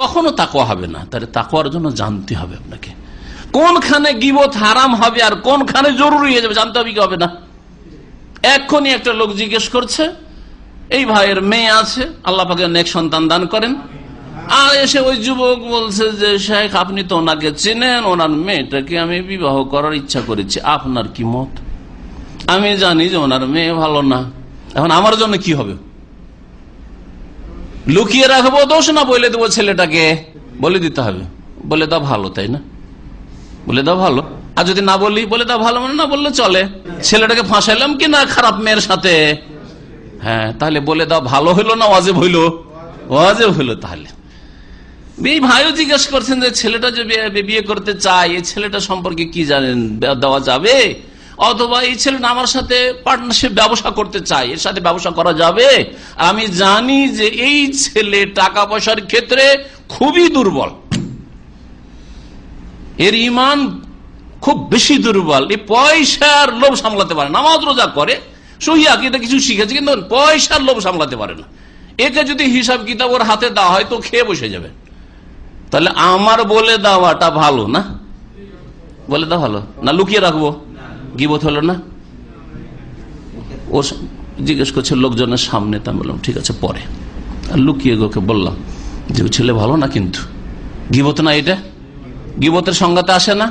কখনো তাকোয়া হবে না। তাহলে তাকোয়ার জন্য জানতে হবে আপনাকে। কোনখানে গিবত হারাম হবে আর কোনখানে জরুরি হয়ে যাবে জানতে হবে কি হবে না। এক্ষুনি একটা লোক জিজ্ঞেস করছে, এই ভাইয়ের মেয়ে আছে, আল্লাহ পাকে নেক সন্তান দান করেন। আর এসে ওই যুবক বলছে যে, শেখ, আপনি তো ওনাকে চেনেন, ওনার মেয়েটাকে আমি বিবাহ করার ইচ্ছা করেছি। আপনার কি মত? আমি জানি যে ওনার মেয়ে ভালো না। এখন আমার জন্য কি হবে? লুকিয়ে রাখব, দোষ না বলে দেবো ছেলেটাকে। বলে দিতে হবে। বলে দাও ভালো, তাই না? বলে দাও ভালো। আর যদি না বলি, বলে দাও ভালো মানে না বললে চলে। ছেলেটাকে ফাঁসাইলাম কি না খারাপ মেয়ের সাথে? হ্যাঁ তাহলে বলে দাও ভালো হইল না ওয়াজেব হইল? ওয়াজেব হইল তাহলে। এই ভাইও জিজ্ঞেস করছেন যে ছেলেটা যে বিয়ে করতে চায়, এই ছেলেটা সম্পর্কে কি জানেন? দেওয়া যাবে? অথবা এই ছেলেটা আমার সাথে পার্টনারশিপ ব্যবসা করতে চায়, এর সাথে ব্যবসা করা যাবে? আমি জানি যে এই ছেলে টাকা পয়সার ক্ষেত্রে খুবই দুর্বল। এর ইমান খুব বেশি দুর্বল। এই পয়সার লোভ সামলাতে পারে না। নামাজ রোজা করে সহিয়া এটা কিছু শিখেছে, কিন্তু পয়সার লোভ সামলাতে পারে না। একে যদি হিসাব কিতাব ওর হাতে দেওয়া হয়, তো খেয়ে বসে যাবে। তাহলে আমার বলে দেওয়াটা ভালো না? বলে দেওয়া ভালো? না লুকিয়ে রাখব? গিবত হলো না? ও জিজ্ঞেস করছে, লোকজনের সামনে? তা বললাম, ঠিক আছে, পরে। লুকিয়ে গোকে বললাম, যে ছেলে ভালো না কিন্তু? গিবত না এটা? গিবতের সংজ্ঞাতে আসে না?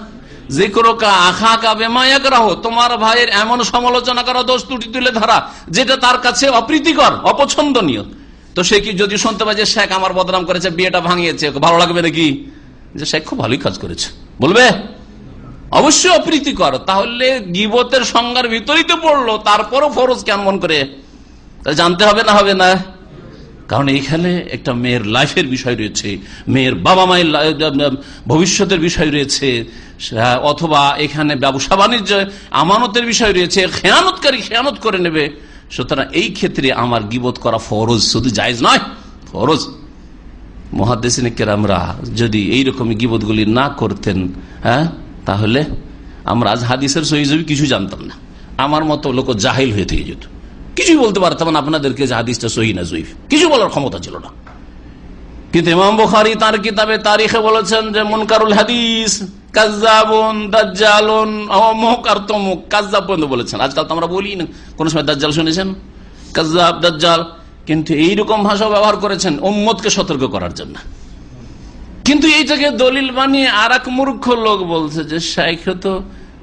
যে কোনো আখা কাবে মায়াক রাহো তোমার ভাইয়ের এমন সমালোচনা করা দোষ ত্রুটি তুলে ধরা, যেটা তার কাছে অপ্রীতিকর, অপছন্দনীয়। তো সে কি, যদি শুনতে পারে যে শেখ আমার বদনাম করেছে, বিয়েটা ভাঙিয়েছে ভালো লাগবে নাকি? যে শেখ খুব ভালোই কাজ করেছে। বলবে? অবশ্যই অপ্রীতিকর তাহলে গিবতের সংজ্ঞার ভিতরেই তো পড়ল, তারপরও ফরজ কেমন করে। জানতে হবে না হবে না? কারণ এইখানে একটা মেয়ের লাইফের বিষয় রয়েছে, মেয়ের বাবা মায়ের ভবিষ্যতের বিষয় রয়েছে অথবা এখানে ব্যবসা বাণিজ্য, আমানতের বিষয় রয়েছে, খেয়ানতকারী খেয়ানত করে নেবে। সুতরাং এই ক্ষেত্রে আমার গিবত করা ফরজ, শুধু জায়জ নয়, ফরজ। মহাদেশিনেকেরামরা যদি এইরকম গিবতগুলি না করতেন হ্যাঁ তাহলে আমরা আজ হাদিসের সহিজবি কিছু জানতাম না। আমার মতো লোক জাহিল হয়ে থেকে যেত। কিছুই বলতে পারতাম না আপনাদেরকে যে হাদিসটা সহি না জয়ীফ। কিছু বলার ক্ষমতা ছিল না। কিন্তু ইমাম বুখারি তার কিতাবে তারিখে বলেছেন যে মুনকারুল হাদিস কাজাবন বলেছেন। আজকাল তো আমরা বলি না। কোন সময় দাজ্জাল শুনেছেন? দাজ্জাল। কিন্তু এইরকম ভাষা ব্যবহার করেছেন ওম্মদকে সতর্ক করার জন্য। কিন্তু এইটাকে দলিল বানিয়ে আর এক মূর্খ লোক বলছে যে শাইখ তো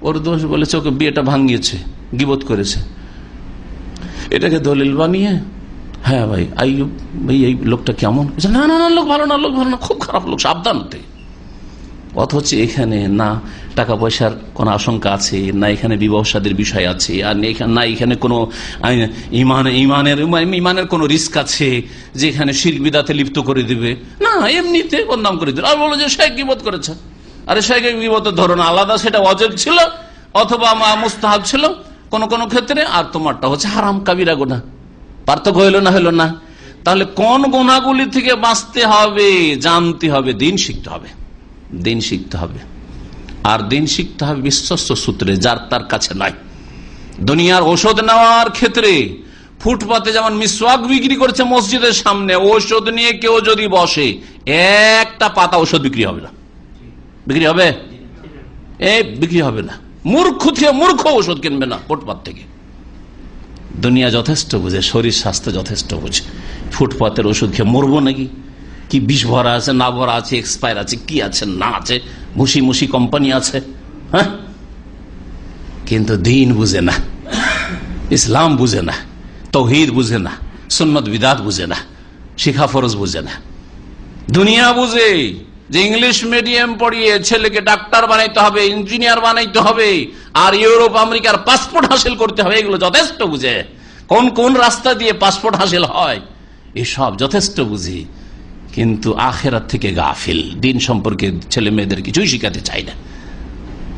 ওর দোষ বলেছে, ওকে বিয়েটা ভাঙিয়েছে, গিবত করেছে। এটাকে দলিল বানিয়ে হ্যাঁ ভাই আই ভাই, এই লোকটা কেমন? না না না, লোক ভালো না, লোক ভালো না, খুব খারাপ লোক সাবধান অথচ এখানে না টাকা পয়সার কোন আশঙ্কা আছে? না এখানে বিবাহসাদের বিষয় আছে? আর না এখানে কোনো ইমান, ইমানের ইমানের কোন রিস্ক আছে যে এখানে শিরবিদাতে লিপ্ত করে দিবে? না, এমনিতে বদনাম করে দিবে। আর বলো যে শেখ গিবত করেছে? আরে শেখ গিবতের ধরন আলাদা, সেটা অজব ছিল অথবা মুস্তাহাব ছিল কোন কোন ক্ষেত্রে। আর তোমারটা হচ্ছে হারাম কাবিরা গোনা পার্থক্য হইল না হইল না? তাহলে কোন গোনাগুলি থেকে বাঁচতে হবে, জানতে হবে, দিন শিখতে হবে। দিন শিখতে হবে। আর দিন শিখতে হবে বিশ্বস্ত সূত্রে, যার তার কাছে নাই। দুনিয়ার ওষুধ নেওয়ার ক্ষেত্রে ফুটপাতে যেমন মিসওয়াক বিক্রি করছে মসজিদের সামনে, ঔষধ নিয়ে কেউ যদি বসে, একটা পাতা ওষুধ বিক্রি হবে না। বিক্রি হবে? এ, বিক্রি হবে না। মূর্খ থেকে মূর্খ ওষুধ কিনবে না ফুটপাত থেকে। দুনিয়া যথেষ্ট বুঝে, শরীর স্বাস্থ্য যথেষ্ট বুঝে। ফুটপাতের ওষুধ খেয়ে মরবো নাকি? কি বিষ ভরা আছে, না ভরা আছে এক্সপায়ার আছে, কি আছে, না আছে মুসি মুসি কোম্পানি আছে হ্যাঁ? কিন্তু দিন বুঝে না, ইসলাম বুঝে না, তৌহিদ বুঝে না, সুন্নত বিদাত বুঝে না, শিখা ফরজ বুঝে না। দুনিয়া বুঝে যে ইংলিশ মিডিয়াম পড়িয়ে ছেলেকে ডাক্তার বানাইতে হবে, ইঞ্জিনিয়ার বানাইতে হবে, আর ইউরোপ, আমেরিকার পাসপোর্ট হাসিল করতে হবে, এগুলো যথেষ্ট বুঝে। কোন কোন রাস্তা দিয়ে পাসপোর্ট হাসিল হয়, এসব যথেষ্ট বুঝি। কিন্তু আখেরাত থেকে গাফিল। দিন সম্পর্কে ছেলে মেয়েদের কিছুই শিখাতে চাই না।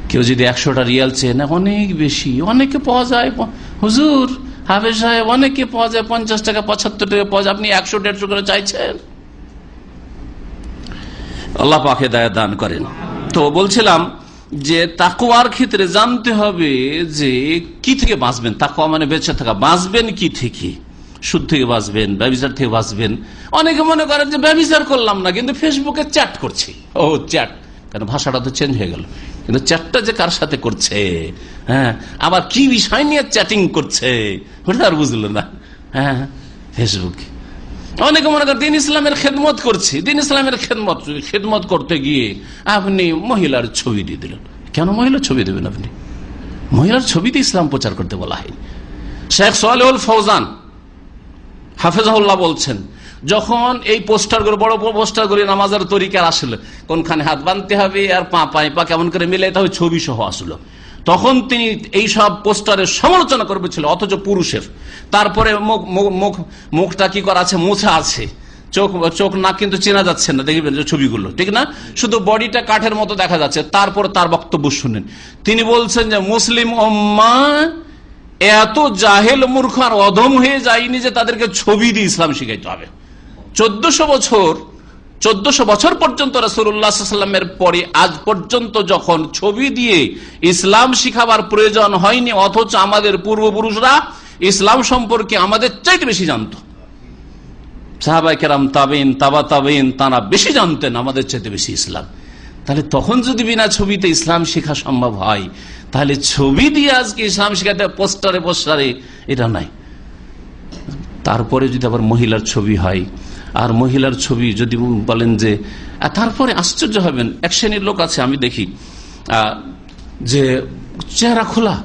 কেউ যদি একশোটা রিয়াল চেয়ে না অনেক বেশি। অনেকে পাওয়া যায় হুজুর, হাফেজ সাহেব, অনেকে পাওয়া যায় পঞ্চাশ টাকা, পঁচাত্তর টাকা পাওয়া যায়। আপনি একশো, দেড়শো করে চাইছেন? আল্লাহ পাখে দায় দান করেন। তো বলছিলাম যে তাকুয়ার ক্ষেত্রে জানতে হবে যে কি থেকে বাঁচবেন? তাকুয়া মানে বেঁচে থাকা। বাঁচবেন কি থেকে? সুদ থেকে বাঁচবেন, ব্যবচার থেকে বাঁচবেন। অনেকে মনে করেন যে ব্যবচার করলাম না, কিন্তু ফেসবুকে চ্যাট করছি। ও, চ্যাট। কেন ভাষাটা তো চেঞ্জ হয়ে গেল। কিন্তু চ্যাটটা যে কার সাথে করছে? হ্যাঁ আবার কি বিষয় নিয়ে চ্যাটিং করছে? ওটা আর বুঝলো না। হ্যাঁ ফেসবুকে। অনেকে মনে করেন, দিন ইসলামের খেদমত করছি, দিন ইসলামের খেদমত খেদমত করতে গিয়ে আপনি মহিলার ছবি দিয়ে দিলেন। কেন মহিলার ছবি দেবেন আপনি? মহিলার ছবিতে ইসলাম প্রচার করতে বলা হয়নি। শেখ সোয়াল ফৌজান হাফেজাহুল্লাহ বলছেন, যখন এই পোস্টারগুলো, বড় বড় পোস্টারগুলি নামাজের তরিকার আসলো, কোনখানে হাত বাঁধতে হবে, আর পা পায়ে পা কেমন করে মিলে হবে ছবি সহ আসলো। তখন তিনি এই সব পোস্টারের সমালোচনা করবেছিল, অথচ পুরুষের। তারপরে মুখ মুখ মুখটা কি করা আছে, মুছা আছে। চোখ চোখ না কিন্তু চেনা যাচ্ছে না, দেখবেন যে ছবিগুলো, ঠিক না? শুধু বডিটা কাঠের মতো দেখা যাচ্ছে, তারপর তার বক্তব্য শুনেন। তিনি বলছেন যে, মুসলিম এত জাহেল মূর্খ আর অধম হয়ে যায়নি যে তাদেরকে ছবি দিয়ে ইসলাম শিখাইতে হবে। চোদ্দশো বছর চোদ্দশো বছর পর্যন্ত রসুল্লাহামের পরে আজ পর্যন্ত যখন ছবি দিয়ে ইসলাম শিখাবার প্রয়োজন হয়নি, অথচ আমাদের পূর্বপুরুষরা ইসলাম সম্পর্কে আমাদের চাইতে বেশি জানত। সাহাবাই কেরাম তাবেন তাবা তাবেন তারা বেশি জানতেন আমাদের চাইতে বেশি ইসলাম। তাহলে তখন যদি বিনা ছবিতে ইসলাম শেখা সম্ভব হয়, তাহলে ছবি দিয়ে আজকে ইসলাম শেখাতে পোস্টারে পোস্টারে এটা নাই। তারপরে যদি আবার মহিলার ছবি হয়, আর মহিলার ছবি যদি বলেন যে তারপরে আশ্চর্য হবেন, এক শ্রেণির লোক আছে, আমি দেখি যে চেহারা খোলা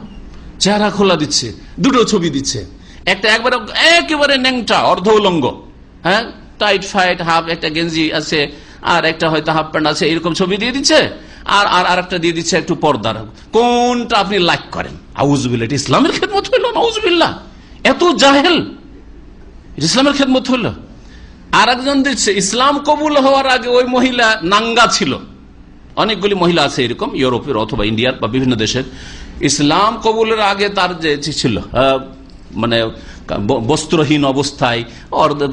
চেহারা খোলা দিচ্ছে, দুটো ছবি দিচ্ছে। একটা একবারে একেবারে ন্যাংটা, অর্ধ উলঙ্গ হ্যাঁ টাইট, ফাইট, হাফ, একটা গেঞ্জি আছে আর একটা হয়তো হাফ প্যান্ট আছে, এরকম ছবি দিয়ে দিচ্ছে, আর আর আরেকটা দিয়ে দিচ্ছে একটু পর্দার কোনটা আপনি লাইক করেন? আউজবিল্লা ইসলামের খেদমত হইল নাউজবিল্লা এত জাহেল ইসলামের খেদমত হইল। আর একজন দিচ্ছে, ইসলাম কবুল হওয়ার আগে ওই মহিলা নাঙ্গা ছিল। অনেকগুলি মহিলা আছে এরকম, ইউরোপের অথবা ইন্ডিয়ার বা বিভিন্ন দেশের। ইসলাম কবুলের আগে তার যে ছিল মানে বস্ত্রহীন অবস্থায়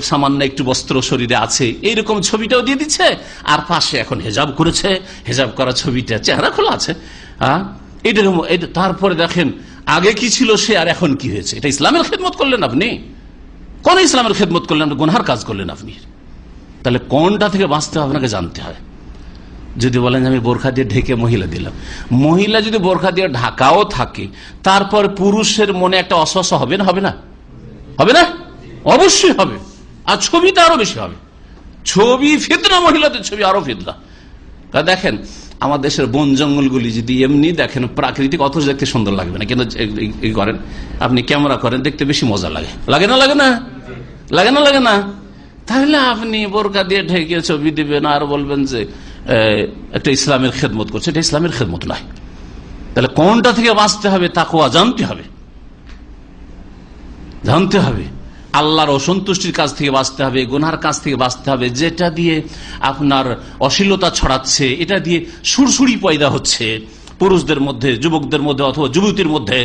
সামান্য একটু বস্ত্র শরীরে আছে, এইরকম ছবিটাও দিয়ে দিচ্ছে, আর পাশে এখন হেজাব করেছে, হেজাব করা ছবিটা চেহারা খোলা আছে হ্যাঁ? এটা তারপরে দেখেন, আগে কি ছিল সে, আর এখন কি হয়েছে? এটা ইসলামের খেদমত করলেন আপনি? কোন ইসলামের খেদমত করলেন গুনহার কাজ করলেন আপনি? তাহলে কোনটা থেকে বাঁচতে হবে আপনাকে জানতে হয়। যদি বলেন আমি বোরখা দিয়ে ঢেকে মহিলা দিলাম। মহিলা যদি বোরখা দিয়ে ঢাকাও থাকে, তারপর পুরুষের মনে একটা অশ্বাস হবে না? হবে না? হবে না? অবশ্যই হবে। আর ছবিটা আরও বেশি হবে। ছবি ফিতনা, মহিলাদের ছবি আরও ফিতনা। তা দেখেন, আমার দেশের বন জঙ্গলগুলি যদি এমনি দেখেন, প্রাকৃতিক অথচ দেখতে সুন্দর লাগবে না। কিন্তু করেন, আপনি ক্যামেরা করেন, দেখতে বেশি মজা লাগে। লাগে না লাগে না? লাগে না লাগে না? তাহলে আপনি বোরকা দিয়ে ঢেকে ছবি দিবেন আর বলবেন যে একটা ইসলামের খেদমত করছে। এটা ইসলামের খেদমত নয়। তাহলে কোনটা থেকে বাঁচতে হবে, তাকুয়া জানতে হবে। জানতে হবে। আল্লাহর অসন্তুষ্টির কাছ থেকে বাঁচতে হবে, গুনার কাছ থেকে বাঁচতে হবে, যেটা দিয়ে আপনার অশ্লীলতা ছড়াচ্ছে, এটা দিয়ে সুরসুরি পয়দা হচ্ছে। পুরুষদের মধ্যে, যুবকদের মধ্যে অথবা যুবতীর মধ্যে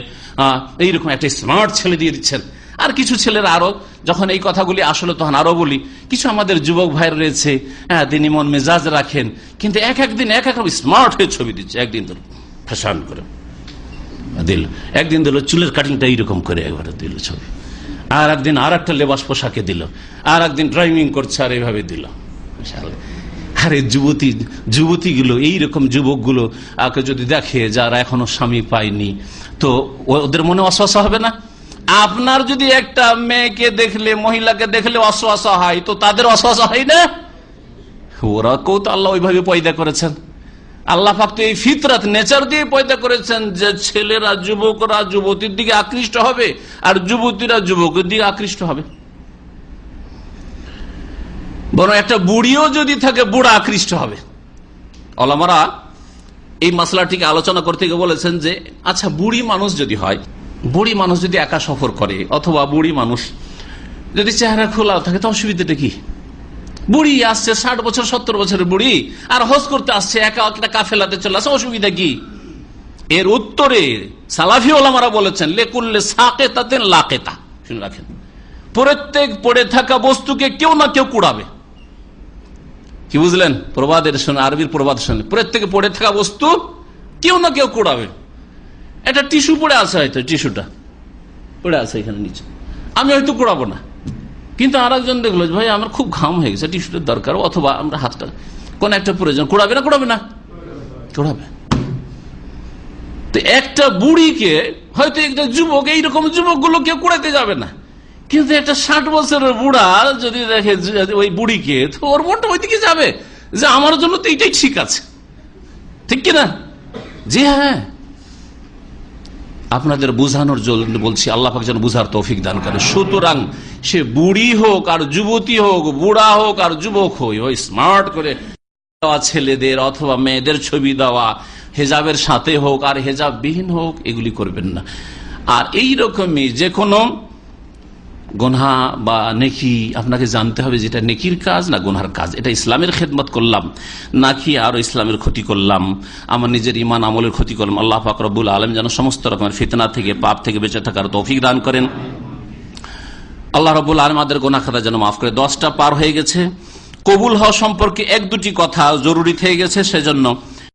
এইরকম একটা স্মার্ট ছেলে দিয়ে দিচ্ছেন। আর কিছু ছেলেরা আরও যখন এই কথাগুলি আসলে, তখন আরও বলি, কিছু আমাদের যুবক ভাই রয়েছে হ্যাঁ তিনি মন মেজাজ রাখেন, কিন্তু এক একদিন এক এক স্মার্ট হয়ে ছবি দিচ্ছে, একদিন ধর, ফ্যাশন করে। দিল, একদিন দিল চুলের কাটিংটা এইরকম করে একবারে দিল ছবি। আর একদিন আর একটা লেবাস পোশাকে দিল। আর একদিন ড্রাইভিং করছে আর এইভাবে দিল। আরে যুবতী, যুবতীগুলো, এইরকম যুবকগুলো যদি দেখে যারা এখনও স্বামী পায়নি, তো ওদের মনে অশ্বাসা হবে না? আপনার যদি একটা মেয়েকে দেখলে, মহিলাকে দেখলে অশ্বাসা হয়, তো তাদের অশ্বাসা হয় না? ওরা কেউ তো আল্লাহ ওইভাবে পয়দা করেছেন। আল্লাহ তো এই ফিতরাত, নেচার দিয়ে পয়দা করেছেন যে ছেলেরা যুবকরা যুবতীর দিকে আকৃষ্ট হবে আর যুবতীরা যুবকের দিকে আকৃষ্ট হবে। বরং একটা বুড়িও যদি থাকে, বুড়া আকৃষ্ট হবে। অলামারা এই মশলাটিকে আলোচনা করতে গিয়ে বলেছেন যে আচ্ছা বুড়ি মানুষ যদি হয়, বুড়ি মানুষ যদি একা সফর করে, অথবা বুড়ি মানুষ যদি চেহারা খোলা থাকে, তো অসুবিধাটা কি? বুড়ি আসছে, ষাট বছর, সত্তর বছরের বুড়ি, আর হজ করতে আসছে, একা একটা কাফেলাতে চলে আসছে অসুবিধা কি? এর উত্তরে সালাফি ওলামারা বলেছেন, লেকুল্লে সাকে তাতে লাকেতা। শুনে রাখেন। প্রত্যেক পড়ে থাকা বস্তুকে কেউ না কেউ কুড়াবে। কি বুঝলেন? প্রবাদের শুনে, আরবির প্রবাদ শুনে। প্রত্যেকে পড়ে থাকা বস্তু কেউ না কেউ কুড়াবে। একটা টিস্যু পড়ে আছে হয়তো, টিস্যুটা। পড়ে আছে এখানে নিচে। আমি হয়তো কুড়াবো না। কিন্তু আর একজন দেখল ভাই, আমার খুব ঘাম হয়ে গেছে, টিস্যুটের দরকার, অথবা আমরা হাতটা কোন একটা প্রয়োজন, কুড়াবে না কুড়াবে না? কুড়াবে। তো একটা বুড়িকে হয়তো একটা যুবক, এইরকম যুবকগুলো কেউ কুড়াতে যাবে না। কিন্তু একটা ষাট বছরের বুড়া যদি দেখে ওই বুড়িকে, তো ওর মনটা ওই ওইদিকে যাবে, যে আমার জন্য তো এইটাই ঠিক আছে। ঠিক কিনা? জি হ্যাঁ। আপনাদের বুঝানোর জন্য বলছি, আল্লাহ পাক যেন বুঝার তৌফিক দান করে সুতরাং সে বুড়ি হোক আর যুবতী হোক, বুড়া হোক আর যুবক হই ওই স্মার্ট করে ছেলেদের অথবা মেয়েদের ছবি দেওয়া, হেজাবের সাথে হোক আর হেজাব বিহীন হোক, এগুলি করবেন না। আর এই রকমই যে কোনো গোনহা বা নেকি, আপনাকে জানতে হবে যেটা নেকির কাজ না গোনহার কাজ। এটা ইসলামের খেদমত করলাম নাকি আরও ইসলামের ক্ষতি করলাম। আমার নিজের ইমান আমলের ক্ষতি করলাম। আল্লাহ ফাকরবুল আলম যেন সমস্ত রকমের ফিতনা থেকে, পাপ থেকে বেঁচে থাকার তৌফিক দান করেন। আল্লাহ রবুল আলম গোনা খাতা যেন মাফ করে। দশটা পার হয়ে গেছে। কবুল হওয়া সম্পর্কে এক দুটি কথা জরুরি থেকে গেছে, সেজন্য